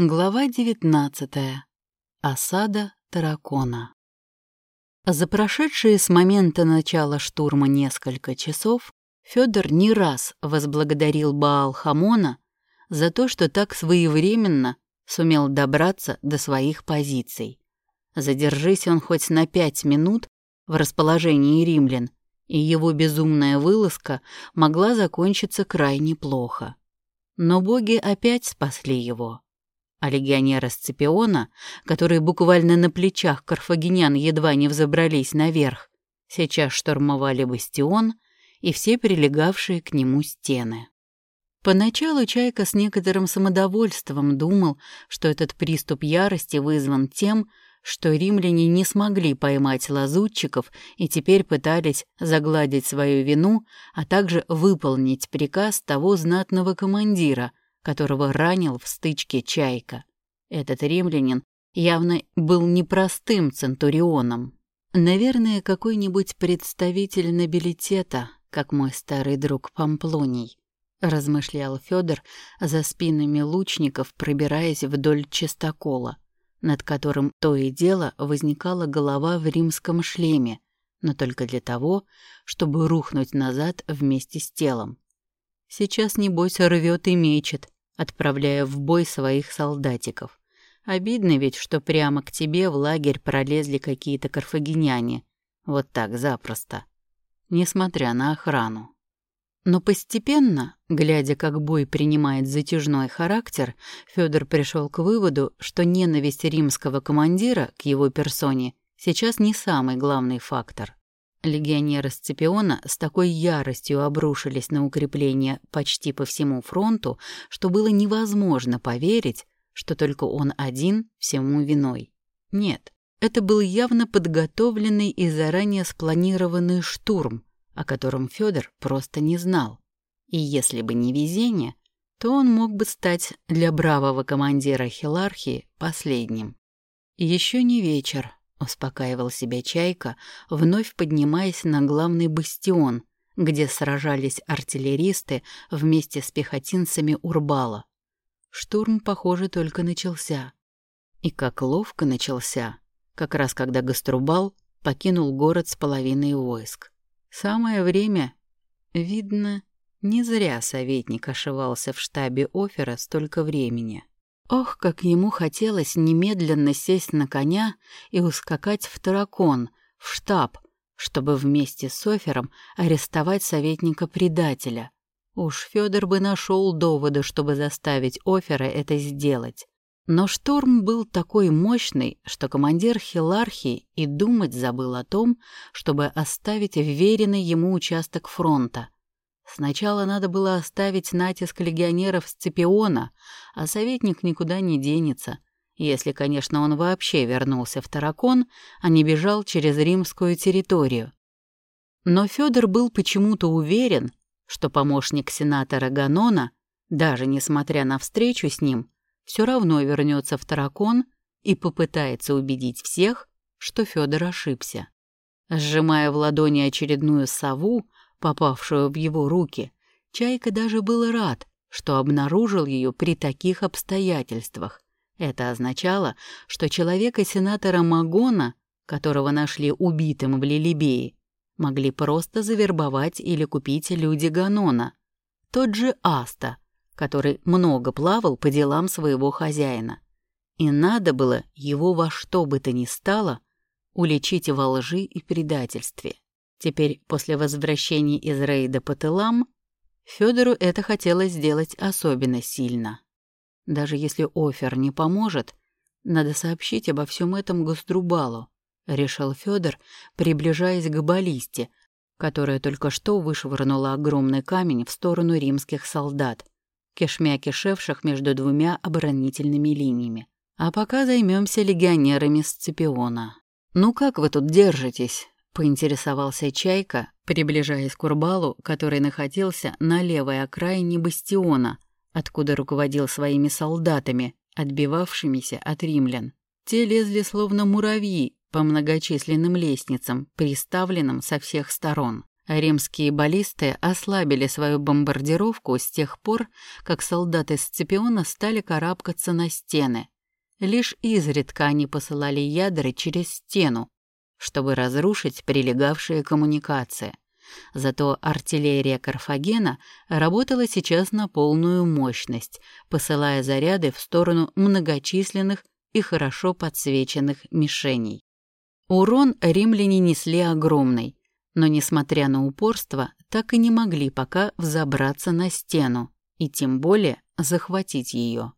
Глава 19. Осада Таракона. За прошедшие с момента начала штурма несколько часов Федор не раз возблагодарил Баал-Хамона за то, что так своевременно сумел добраться до своих позиций. Задержись он хоть на пять минут в расположении римлян, и его безумная вылазка могла закончиться крайне плохо. Но боги опять спасли его. А легионеры Сципиона, которые буквально на плечах карфагенян едва не взобрались наверх, сейчас штурмовали бастион и все прилегавшие к нему стены. Поначалу Чайка с некоторым самодовольством думал, что этот приступ ярости вызван тем, что римляне не смогли поймать лазутчиков и теперь пытались загладить свою вину, а также выполнить приказ того знатного командира, которого ранил в стычке Чайка. Этот римлянин явно был непростым центурионом. Наверное, какой-нибудь представитель нобилитета, как мой старый друг Памплоний, размышлял Федор за спинами лучников, пробираясь вдоль чистокола, над которым то и дело возникала голова в римском шлеме, но только для того, чтобы рухнуть назад вместе с телом. Сейчас, небось, рвет и мечет, отправляя в бой своих солдатиков. Обидно ведь, что прямо к тебе в лагерь пролезли какие-то карфагеняне. Вот так запросто. Несмотря на охрану. Но постепенно, глядя, как бой принимает затяжной характер, Федор пришел к выводу, что ненависть римского командира к его персоне сейчас не самый главный фактор. Легионеры Сципиона с такой яростью обрушились на укрепления почти по всему фронту, что было невозможно поверить, что только он один всему виной. Нет, это был явно подготовленный и заранее спланированный штурм, о котором Федор просто не знал. И если бы не везение, то он мог бы стать для бравого командира Хилархии последним. Еще не вечер, — успокаивал себя Чайка, вновь поднимаясь на главный бастион, где сражались артиллеристы вместе с пехотинцами Урбала. Штурм, похоже, только начался. И как ловко начался, как раз когда Гаструбал покинул город с половиной войск. Самое время, видно, не зря советник ошивался в штабе Офера столько времени. Ох, как ему хотелось немедленно сесть на коня и ускакать в Таракон, в штаб, чтобы вместе с Офером арестовать советника-предателя. Уж Федор бы нашел доводы, чтобы заставить Офера это сделать. Но шторм был такой мощный, что командир Хилархии и думать забыл о том, чтобы оставить вверенный ему участок фронта — Сначала надо было оставить натиск легионеров Сципиона, а советник никуда не денется, если, конечно, он вообще вернулся в Таракон, а не бежал через римскую территорию. Но Федор был почему-то уверен, что помощник сенатора Ганона, даже несмотря на встречу с ним, все равно вернется в Таракон и попытается убедить всех, что Федор ошибся. Сжимая в ладони очередную сову, попавшую в его руки, Чайка даже был рад, что обнаружил ее при таких обстоятельствах. Это означало, что человека-сенатора Магона, которого нашли убитым в Лилибее, могли просто завербовать или купить люди Ганона. Тот же Аста, который много плавал по делам своего хозяина. И надо было его во что бы то ни стало уличить во лжи и предательстве. Теперь, после возвращения из рейда по тылам, Федору это хотелось сделать особенно сильно. Даже если Офер не поможет, надо сообщить обо всем этом Гострубалу, решил Федор, приближаясь к баллисте, которая только что вышвырнула огромный камень в сторону римских солдат, кишмя кишевших между двумя оборонительными линиями. А пока займемся легионерами Сципиона. «Ну как вы тут держитесь?» Поинтересовался Чайка, приближаясь к Урбалу, который находился на левой окраине бастиона, откуда руководил своими солдатами, отбивавшимися от римлян. Те лезли словно муравьи по многочисленным лестницам, приставленным со всех сторон. Римские баллисты ослабили свою бомбардировку с тех пор, как солдаты Сципиона стали карабкаться на стены. Лишь изредка они посылали ядра через стену, чтобы разрушить прилегавшие коммуникации. Зато артиллерия Карфагена работала сейчас на полную мощность, посылая заряды в сторону многочисленных и хорошо подсвеченных мишеней. Урон римляне несли огромный, но, несмотря на упорство, так и не могли пока взобраться на стену и тем более захватить ее.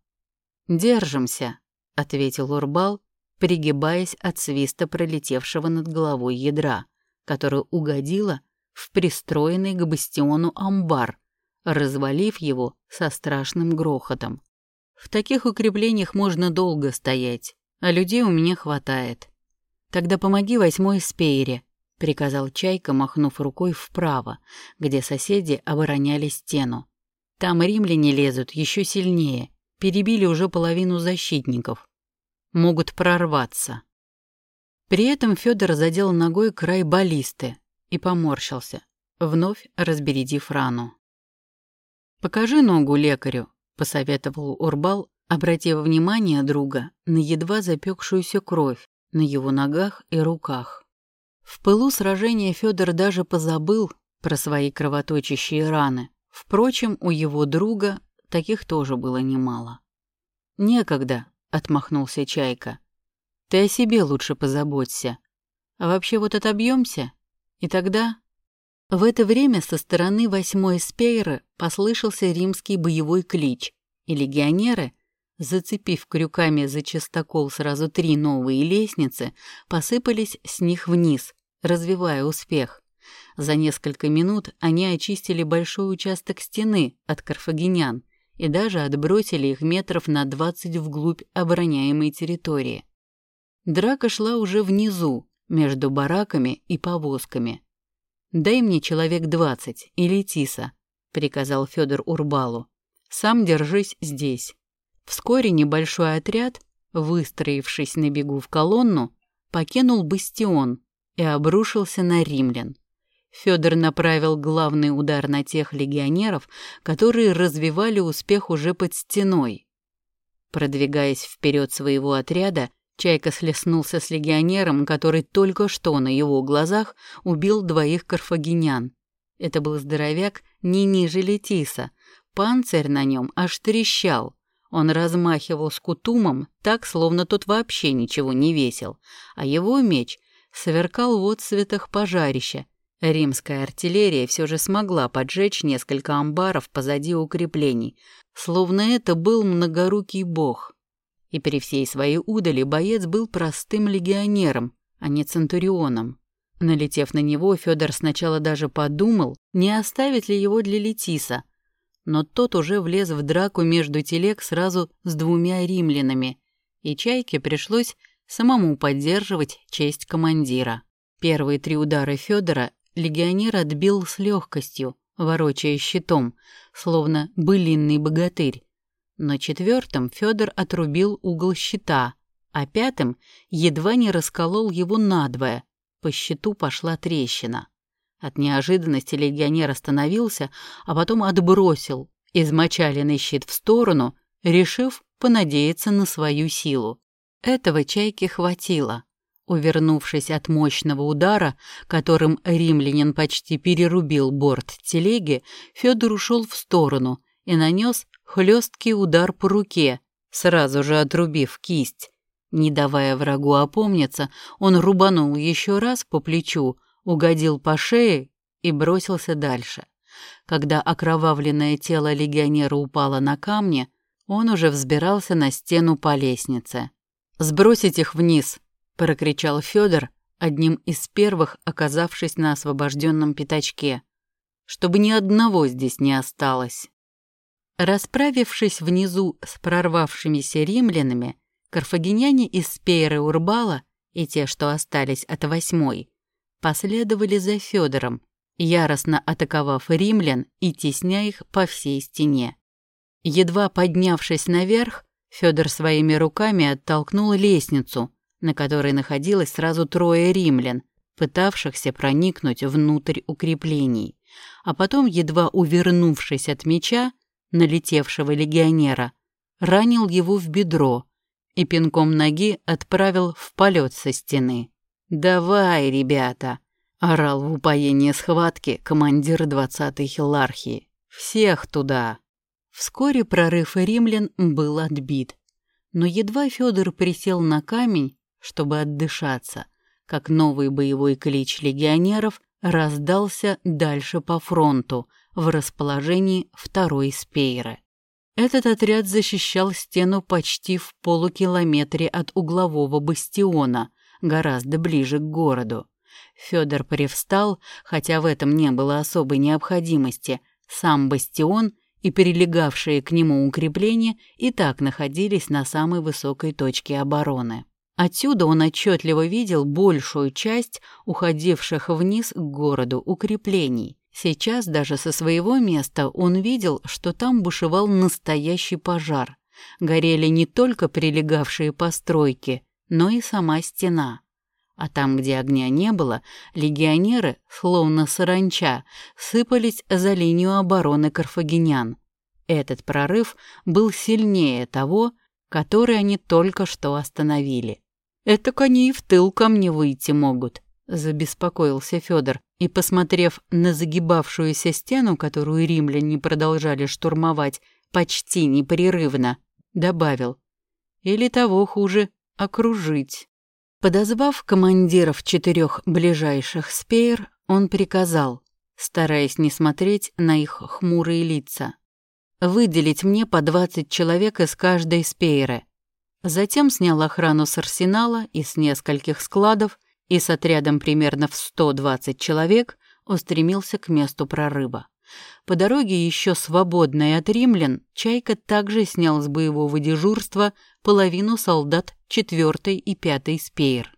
«Держимся», — ответил Урбал, пригибаясь от свиста пролетевшего над головой ядра, которое угодило в пристроенный к бастиону амбар, развалив его со страшным грохотом. В таких укреплениях можно долго стоять, а людей у меня хватает. Тогда помоги восьмой спейре, приказал Чайка, махнув рукой вправо, где соседи обороняли стену. Там римляне лезут еще сильнее, перебили уже половину защитников. Могут прорваться. При этом Федор задел ногой край баллисты и поморщился, вновь разбередив рану. «Покажи ногу лекарю», — посоветовал Урбал, обратив внимание друга на едва запекшуюся кровь на его ногах и руках. В пылу сражения Федор даже позабыл про свои кровоточащие раны. Впрочем, у его друга таких тоже было немало. «Некогда», — отмахнулся Чайка. «Ты о себе лучше позаботься. А вообще вот отобьемся, и тогда...» В это время со стороны восьмой спейры послышался римский боевой клич, и легионеры, зацепив крюками за частокол сразу три новые лестницы, посыпались с них вниз, развивая успех. За несколько минут они очистили большой участок стены от карфагенян и даже отбросили их метров на 20 вглубь обороняемой территории. Драка шла уже внизу, между бараками и повозками. «Дай мне человек двадцать или Тиса», — приказал Федор Урбалу. «Сам держись здесь». Вскоре небольшой отряд, выстроившись на бегу в колонну, покинул бастион, и обрушился на римлян. Федор направил главный удар на тех легионеров, которые развивали успех уже под стеной. Продвигаясь вперед своего отряда, Чайка слеснулся с легионером, который только что на его глазах убил двоих карфагенян. Это был здоровяк не ниже Летиса. Панцирь на нем аж трещал. Он размахивал скутумом так, словно тот вообще ничего не весил, а его меч сверкал в отцветах пожарища. Римская артиллерия все же смогла поджечь несколько амбаров позади укреплений, словно это был многорукий бог. И при всей своей удали боец был простым легионером, а не центурионом. Налетев на него, Федор сначала даже подумал, не оставить ли его для Летиса, но тот уже влез в драку между телег сразу с двумя римлянами, и Чайке пришлось самому поддерживать честь командира. Первые три удара Федора легионер отбил с легкостью, ворочая щитом, словно былинный богатырь. Но четвертым Федор отрубил угол щита, а пятым едва не расколол его надвое. По щиту пошла трещина. От неожиданности легионер остановился, а потом отбросил измочаленный щит в сторону, решив понадеяться на свою силу. Этого чайки хватило. Увернувшись от мощного удара, которым римлянин почти перерубил борт телеги, Федор ушел в сторону и нанес хлесткий удар по руке, сразу же отрубив кисть. Не давая врагу опомниться, он рубанул еще раз по плечу, угодил по шее и бросился дальше. Когда окровавленное тело легионера упало на камни, он уже взбирался на стену по лестнице. «Сбросить их вниз!» — прокричал Федор, одним из первых оказавшись на освобожденном пятачке, чтобы ни одного здесь не осталось. Расправившись внизу с прорвавшимися римлянами, карфагеняне из Спейры Урбала и те, что остались от восьмой, последовали за Федором, яростно атаковав римлян и тесня их по всей стене. Едва поднявшись наверх, Федор своими руками оттолкнул лестницу, на которой находилось сразу трое римлян, пытавшихся проникнуть внутрь укреплений, а потом, едва увернувшись от меча, налетевшего легионера, ранил его в бедро и пинком ноги отправил в полет со стены. «Давай, ребята!» — орал в упоении схватки командир 20-й хилархии. «Всех туда!» Вскоре прорыв римлян был отбит. Но едва Федор присел на камень, чтобы отдышаться, как новый боевой клич легионеров раздался дальше по фронту, в расположении второй спейры. Этот отряд защищал стену почти в полукилометре от углового бастиона, гораздо ближе к городу. Федор привстал, хотя в этом не было особой необходимости. Сам бастион и перелегавшие к нему укрепления и так находились на самой высокой точке обороны. Отсюда он отчетливо видел большую часть уходивших вниз к городу укреплений. Сейчас даже со своего места он видел, что там бушевал настоящий пожар. Горели не только прилегавшие постройки, но и сама стена. А там, где огня не было, легионеры, словно саранча, сыпались за линию обороны карфагенян. Этот прорыв был сильнее того, который они только что остановили. «Это они и в тыл ко мне выйти могут», — забеспокоился Федор и, посмотрев на загибавшуюся стену, которую римляне продолжали штурмовать почти непрерывно, добавил. «Или того хуже — окружить». Подозвав командиров четырех ближайших спеер, он приказал, стараясь не смотреть на их хмурые лица, выделить мне по 20 человек из каждой спееры. Затем снял охрану с арсенала и с нескольких складов и с отрядом примерно в 120 человек устремился к месту прорыва. По дороге, еще свободной от римлян, Чайка также снял с боевого дежурства половину солдат 4 и 5 спеер.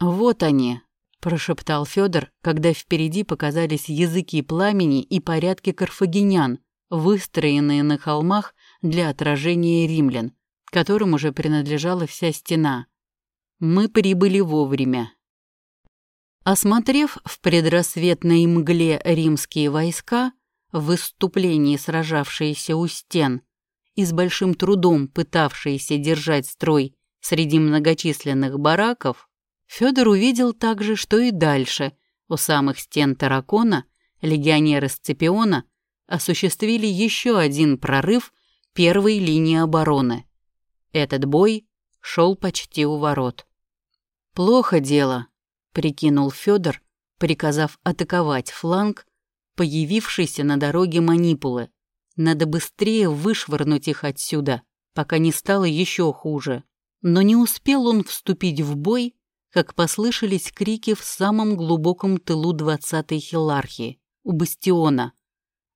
«Вот они», — прошептал Федор, когда впереди показались языки пламени и порядки карфагенян, выстроенные на холмах для отражения римлян, которым уже принадлежала вся стена. Мы прибыли вовремя. Осмотрев в предрассветной мгле римские войска, в выступлении сражавшиеся у стен и с большим трудом пытавшиеся держать строй среди многочисленных бараков, Федор увидел также, что и дальше, у самых стен Таракона, легионеры Сципиона осуществили еще один прорыв первой линии обороны. Этот бой шел почти у ворот. «Плохо дело», — прикинул Федор, приказав атаковать фланг, появившийся на дороге манипулы. Надо быстрее вышвырнуть их отсюда, пока не стало еще хуже. Но не успел он вступить в бой, как послышались крики в самом глубоком тылу двадцатой хилархии, у бастиона.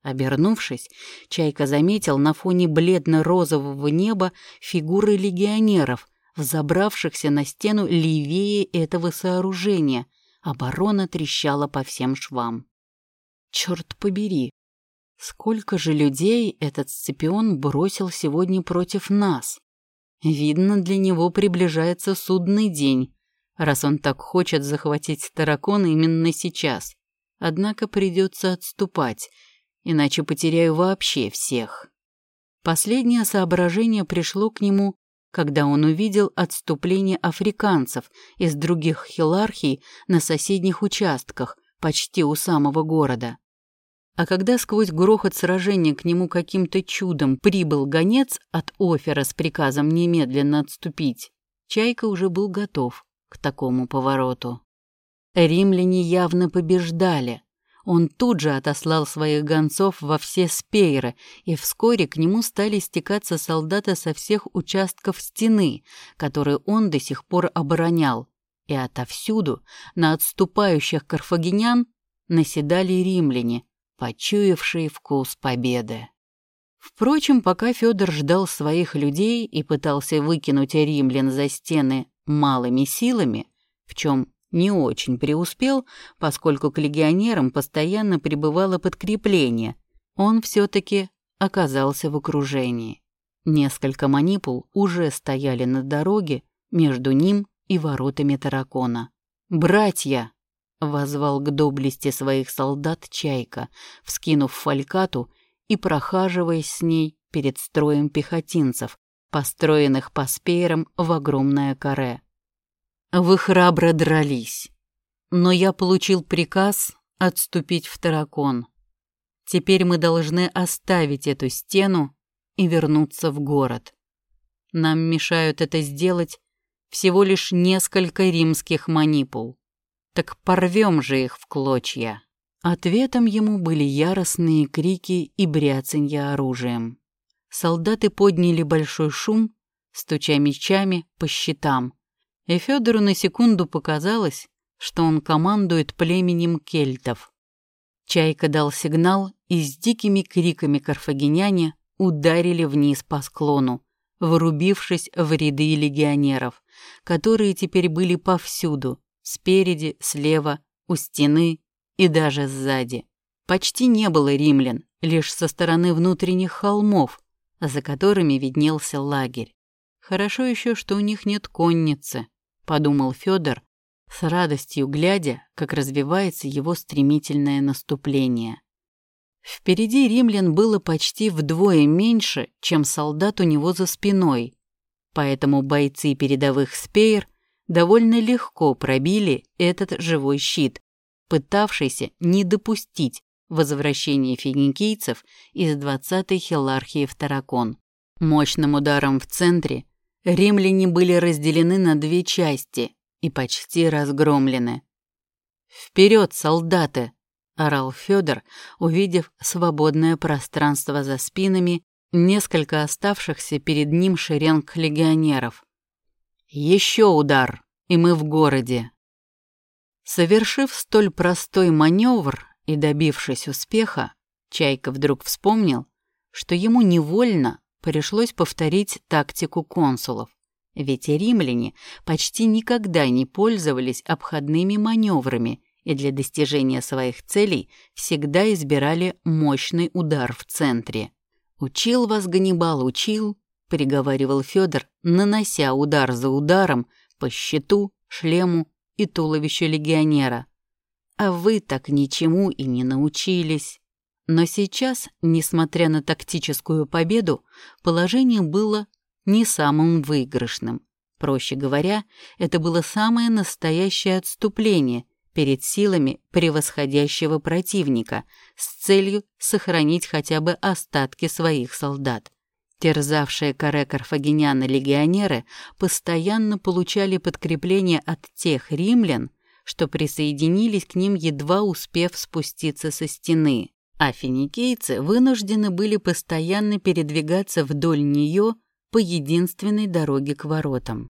Обернувшись, Чайка заметил на фоне бледно-розового неба фигуры легионеров, взобравшихся на стену левее этого сооружения. Оборона трещала по всем швам. Черт побери, сколько же людей этот Сципион бросил сегодня против нас? Видно, для него приближается судный день, раз он так хочет захватить Таракона именно сейчас. Однако придется отступать — иначе потеряю вообще всех. Последнее соображение пришло к нему, когда он увидел отступление африканцев из других хилархий на соседних участках, почти у самого города. А когда сквозь грохот сражения к нему каким-то чудом прибыл гонец от Офера с приказом немедленно отступить, Чайка уже был готов к такому повороту. Римляне явно побеждали, он тут же отослал своих гонцов во все спейры, и вскоре к нему стали стекаться солдаты со всех участков стены, которые он до сих пор оборонял. И отовсюду на отступающих карфагенян наседали римляне, почуявшие вкус победы. Впрочем, пока Федор ждал своих людей и пытался выкинуть римлян за стены малыми силами, в чем не очень преуспел, поскольку к легионерам постоянно прибывало подкрепление. Он все-таки оказался в окружении. Несколько манипул уже стояли на дороге между ним и воротами таракона. «Братья!» — возвал к доблести своих солдат Чайка, вскинув фалькату и прохаживаясь с ней перед строем пехотинцев, построенных по спеерам в огромное каре. Вы храбро дрались, но я получил приказ отступить в Таракон. Теперь мы должны оставить эту стену и вернуться в город. Нам мешают это сделать всего лишь несколько римских манипул. Так порвем же их в клочья. Ответом ему были яростные крики и бряцанье оружием. Солдаты подняли большой шум, стуча мечами по щитам, и Федору на секунду показалось, что он командует племенем кельтов. Чайка дал сигнал, и с дикими криками карфагеняне ударили вниз по склону, врубившись в ряды легионеров, которые теперь были повсюду, спереди, слева, у стены и даже сзади. Почти не было римлян, лишь со стороны внутренних холмов, за которыми виднелся лагерь. Хорошо еще, что у них нет конницы, подумал Федор, с радостью глядя, как развивается его стремительное наступление. Впереди римлян было почти вдвое меньше, чем солдат у него за спиной, поэтому бойцы передовых спеер довольно легко пробили этот живой щит, пытавшийся не допустить возвращения финикийцев из 20-й хилархии в Таракон. Мощным ударом в центре римляне были разделены на две части и почти разгромлены. «Вперед, солдаты!» — орал Федор, увидев свободное пространство за спинами несколько оставшихся перед ним шеренг легионеров. «Еще удар, и мы в городе!» Совершив столь простой маневр и добившись успеха, Чайка вдруг вспомнил, что ему невольно пришлось повторить тактику консулов. Ведь римляне почти никогда не пользовались обходными маневрами и для достижения своих целей всегда избирали мощный удар в центре. «Учил вас Ганнибал, учил», — приговаривал Федор, нанося удар за ударом по щиту, шлему и туловищу легионера. «А вы так ничему и не научились». Но сейчас, несмотря на тактическую победу, положение было не самым выигрышным. Проще говоря, это было самое настоящее отступление перед силами превосходящего противника с целью сохранить хотя бы остатки своих солдат. Терзавшие каре карфагеняна легионеры постоянно получали подкрепление от тех римлян, что присоединились к ним, едва успев спуститься со стены а финикийцы вынуждены были постоянно передвигаться вдоль нее по единственной дороге к воротам.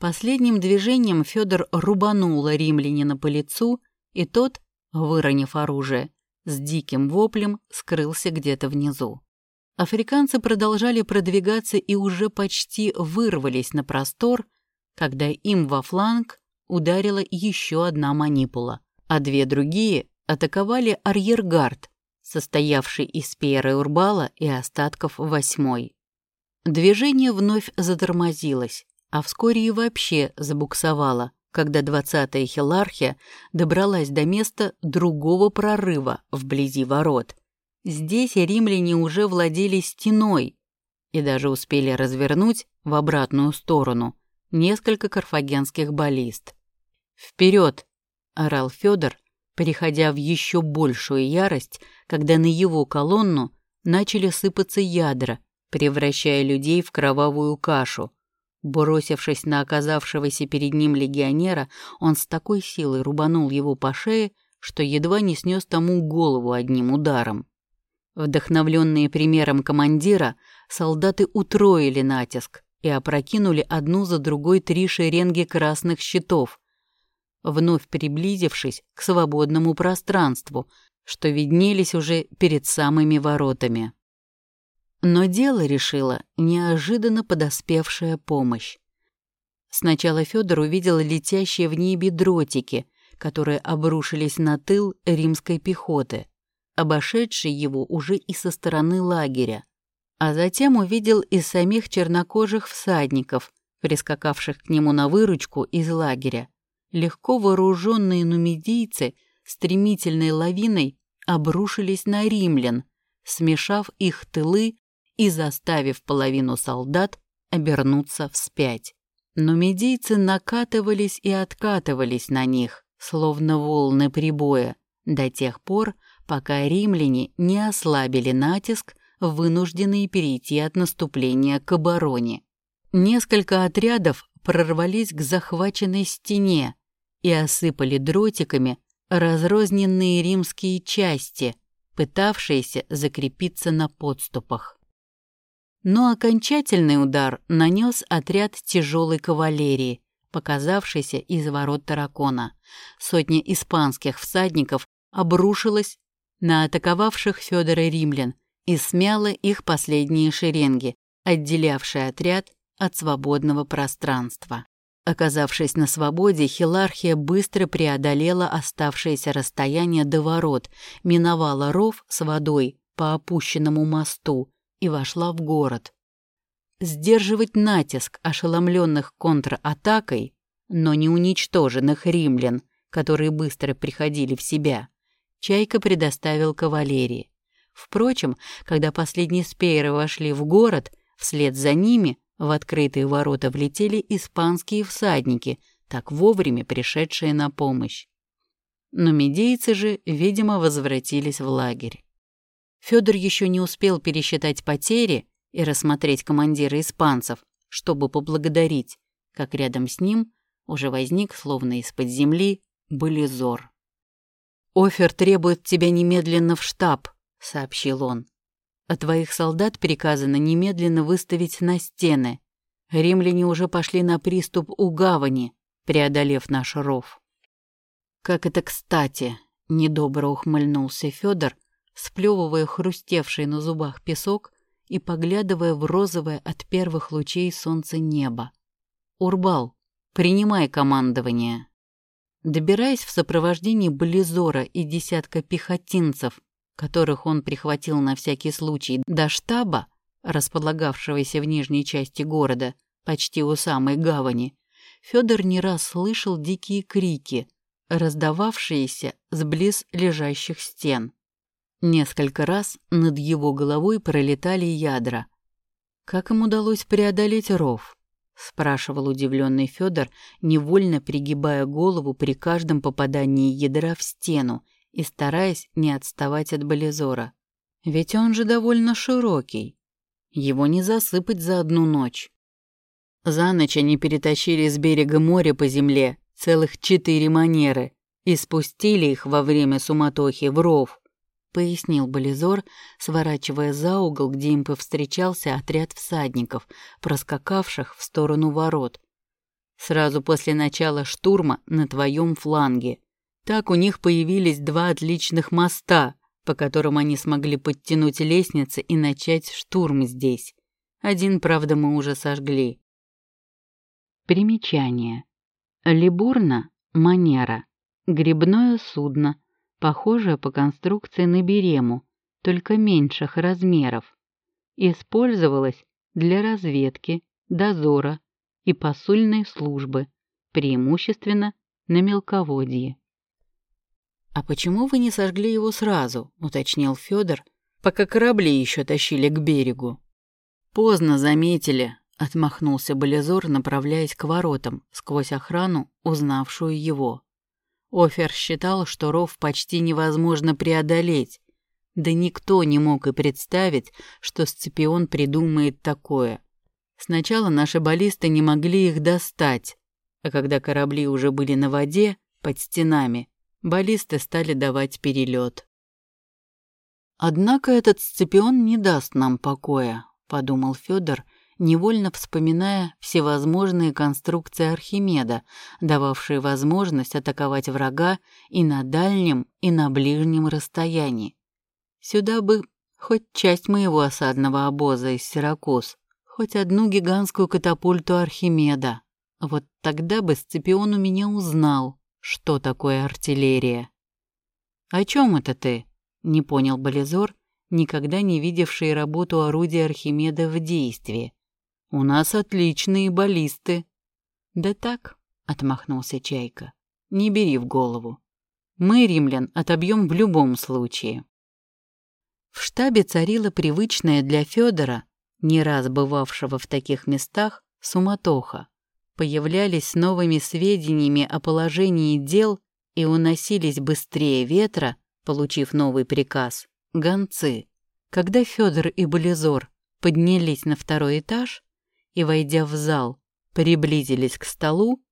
Последним движением Федор рубанул римлянина по лицу, и тот, выронив оружие, с диким воплем скрылся где-то внизу. Африканцы продолжали продвигаться и уже почти вырвались на простор, когда им во фланг ударила еще одна манипула, а две другие атаковали арьергард, состоявший из Пьера Урбала и остатков восьмой. Движение вновь затормозилось, а вскоре и вообще забуксовало, когда двадцатая хилархия добралась до места другого прорыва вблизи ворот. Здесь римляне уже владели стеной и даже успели развернуть в обратную сторону несколько карфагенских баллист. «Вперед!» — орал Федор, переходя в еще большую ярость, когда на его колонну начали сыпаться ядра, превращая людей в кровавую кашу. Бросившись на оказавшегося перед ним легионера, он с такой силой рубанул его по шее, что едва не снес тому голову одним ударом. Вдохновленные примером командира, солдаты утроили натиск и опрокинули одну за другой три шеренги красных щитов, вновь приблизившись к свободному пространству, что виднелись уже перед самыми воротами. Но дело решила неожиданно подоспевшая помощь. Сначала Федор увидел летящие в небе дротики, которые обрушились на тыл римской пехоты, обошедшей его уже и со стороны лагеря. А затем увидел и самих чернокожих всадников, прискакавших к нему на выручку из лагеря. Легко вооруженные нумидийцы стремительной лавиной обрушились на римлян, смешав их тылы и заставив половину солдат обернуться вспять. Но медийцы накатывались и откатывались на них, словно волны прибоя, до тех пор, пока римляне не ослабили натиск, вынужденные перейти от наступления к обороне. Несколько отрядов прорвались к захваченной стене и осыпали дротиками разрозненные римские части, пытавшиеся закрепиться на подступах. Но окончательный удар нанес отряд тяжелой кавалерии, показавшийся из ворот таракона. Сотня испанских всадников обрушилась на атаковавших Федора римлян и смяла их последние шеренги, отделявшие отряд от свободного пространства. Оказавшись на свободе, Хилархия быстро преодолела оставшееся расстояние до ворот, миновала ров с водой по опущенному мосту и вошла в город. Сдерживать натиск ошеломленных контратакой, но не уничтоженных римлян, которые быстро приходили в себя, Чайка предоставил кавалерии. Впрочем, когда последние спееры вошли в город, вслед за ними в открытые ворота влетели испанские всадники, так вовремя пришедшие на помощь. Но медейцы же, видимо, возвратились в лагерь. Федор еще не успел пересчитать потери и рассмотреть командира испанцев, чтобы поблагодарить, как рядом с ним уже возник, словно из-под земли, Болизор. «Офер требует тебя немедленно в штаб», — сообщил он. «А твоих солдат приказано немедленно выставить на стены. Римляне уже пошли на приступ у гавани, преодолев наш ров». «Как это кстати!» — недобро ухмыльнулся Федор, сплевывая хрустевший на зубах песок и поглядывая в розовое от первых лучей солнца небо. «Урбал, принимай командование». Добираясь в сопровождении Близора и десятка пехотинцев, которых он прихватил на всякий случай до штаба, располагавшегося в нижней части города, почти у самой гавани, Федор не раз слышал дикие крики, раздававшиеся с близ лежащих стен. Несколько раз над его головой пролетали ядра. Как им удалось преодолеть ров? спрашивал удивленный Федор, невольно пригибая голову при каждом попадании ядра в стену и стараясь не отставать от Болизора. Ведь он же довольно широкий. Его не засыпать за одну ночь. За ночь они перетащили с берега моря по земле целых четыре манеры и спустили их во время суматохи в ров пояснил Болизор, сворачивая за угол, где им повстречался отряд всадников, проскакавших в сторону ворот. Сразу после начала штурма на твоем фланге. Так у них появились два отличных моста, по которым они смогли подтянуть лестницы и начать штурм здесь. Один, правда, мы уже сожгли. Примечание. Либурна — манера. Грибное судно — похожая по конструкции на берему, только меньших размеров. Использовалась для разведки, дозора и посульной службы, преимущественно на мелководье. «А почему вы не сожгли его сразу?» — уточнил Федор, пока корабли еще тащили к берегу. «Поздно заметили», — отмахнулся Болезор, направляясь к воротам, сквозь охрану, узнавшую его. Офер считал, что ров почти невозможно преодолеть. Да никто не мог и представить, что Сципион придумает такое. Сначала наши баллисты не могли их достать, а когда корабли уже были на воде, под стенами, баллисты стали давать перелет. «Однако этот Сципион не даст нам покоя», — подумал Федор, невольно вспоминая всевозможные конструкции Архимеда, дававшие возможность атаковать врага и на дальнем, и на ближнем расстоянии. Сюда бы хоть часть моего осадного обоза из Сиракуз, хоть одну гигантскую катапульту Архимеда. Вот тогда бы Сципион у меня узнал, что такое артиллерия. «О чем это ты?» — не понял Болизор, никогда не видевший работу орудия Архимеда в действии. У нас отличные баллисты». «Да так», — отмахнулся Чайка. не бери в голову. Мы, римлян, отобьем в любом случае. В штабе царила привычная для Федора, не раз бывавшего в таких местах, суматоха. Появлялись новыми сведениями о положении дел и уносились быстрее ветра, получив новый приказ, гонцы. Когда Федор и Болизор поднялись на второй этаж и, войдя в зал, приблизились к столу,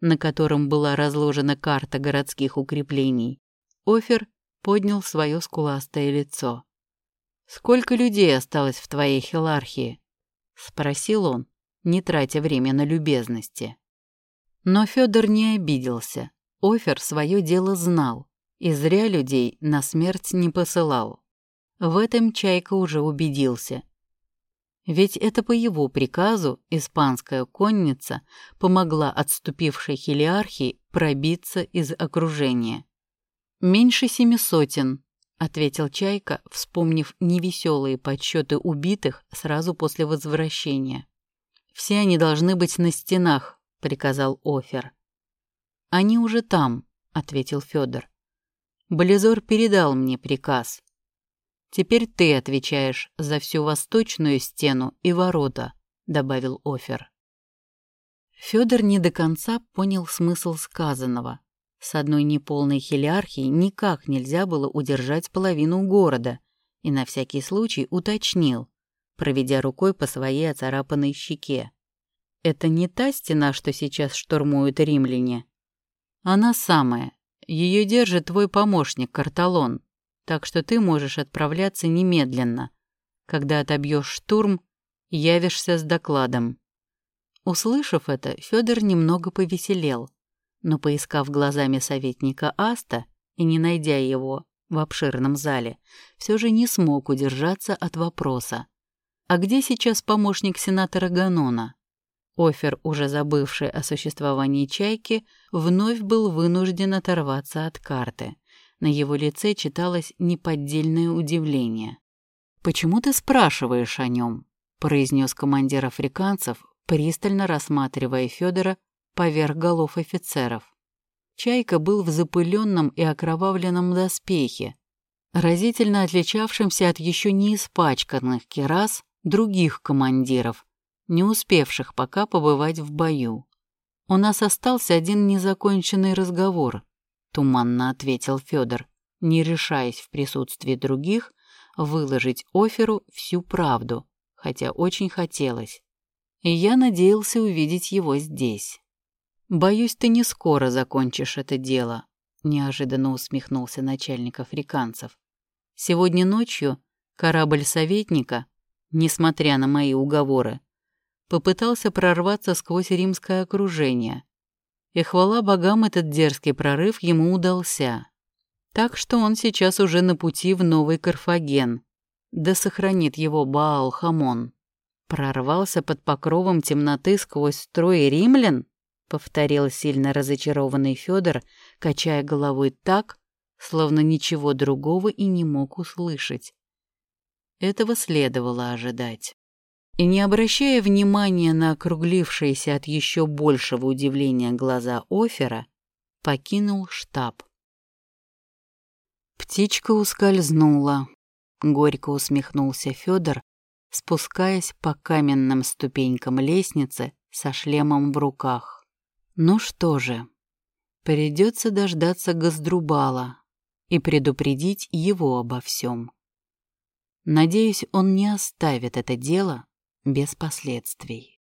на котором была разложена карта городских укреплений, Офер поднял свое скуластое лицо. «Сколько людей осталось в твоей хилархии?» — спросил он, не тратя время на любезности. Но Федор не обиделся. Офер свое дело знал и зря людей на смерть не посылал. В этом Чайка уже убедился. Ведь это по его приказу испанская конница помогла отступившей хелиархии пробиться из окружения. «Меньше семи сотен», — ответил Чайка, вспомнив невеселые подсчеты убитых сразу после возвращения. «Все они должны быть на стенах», — приказал Офер. «Они уже там», — ответил Федор. Близор передал мне приказ. Теперь ты отвечаешь за всю восточную стену и ворота, добавил Офер. Федор не до конца понял смысл сказанного. С одной неполной хелиархией никак нельзя было удержать половину города, и на всякий случай уточнил, проведя рукой по своей оцарапанной щеке. «Это не та стена, что сейчас штурмуют римляне?» «Она самая, ее держит твой помощник, Карталон, так что ты можешь отправляться немедленно. Когда отобьешь штурм, явишься с докладом». Услышав это, Федор немного повеселел, но, поискав глазами советника Аста и не найдя его в обширном зале, все же не смог удержаться от вопроса. «А где сейчас помощник сенатора Ганона?» Офер, уже забывший о существовании чайки, вновь был вынужден оторваться от карты. На его лице читалось неподдельное удивление. «Почему ты спрашиваешь о нем?» — произнес командир африканцев, пристально рассматривая Федора поверх голов офицеров. Чайка был в запыленном и окровавленном доспехе, разительно отличавшемся от еще не испачканных керас других командиров, не успевших пока побывать в бою. «У нас остался один незаконченный разговор», — туманно ответил Федор, не решаясь в присутствии других выложить Оферу всю правду, хотя очень хотелось. И я надеялся увидеть его здесь. «Боюсь, ты не скоро закончишь это дело», — неожиданно усмехнулся начальник африканцев. «Сегодня ночью корабль советника, несмотря на мои уговоры, попытался прорваться сквозь римское окружение. И хвала богам, этот дерзкий прорыв ему удался. Так что он сейчас уже на пути в Новый Карфаген. Да сохранит его Баал-Хамон. Прорвался под покровом темноты сквозь строй римлян? Повторил сильно разочарованный Федор, качая головой так, словно ничего другого и не мог услышать. Этого следовало ожидать и, не обращая внимания на округлившиеся от еще большего удивления глаза Офера, покинул штаб. Птичка ускользнула. Горько усмехнулся Федор, спускаясь по каменным ступенькам лестницы со шлемом в руках. Ну что же, придется дождаться Газдрубала и предупредить его обо всем. Надеюсь, он не оставит это дело без последствий.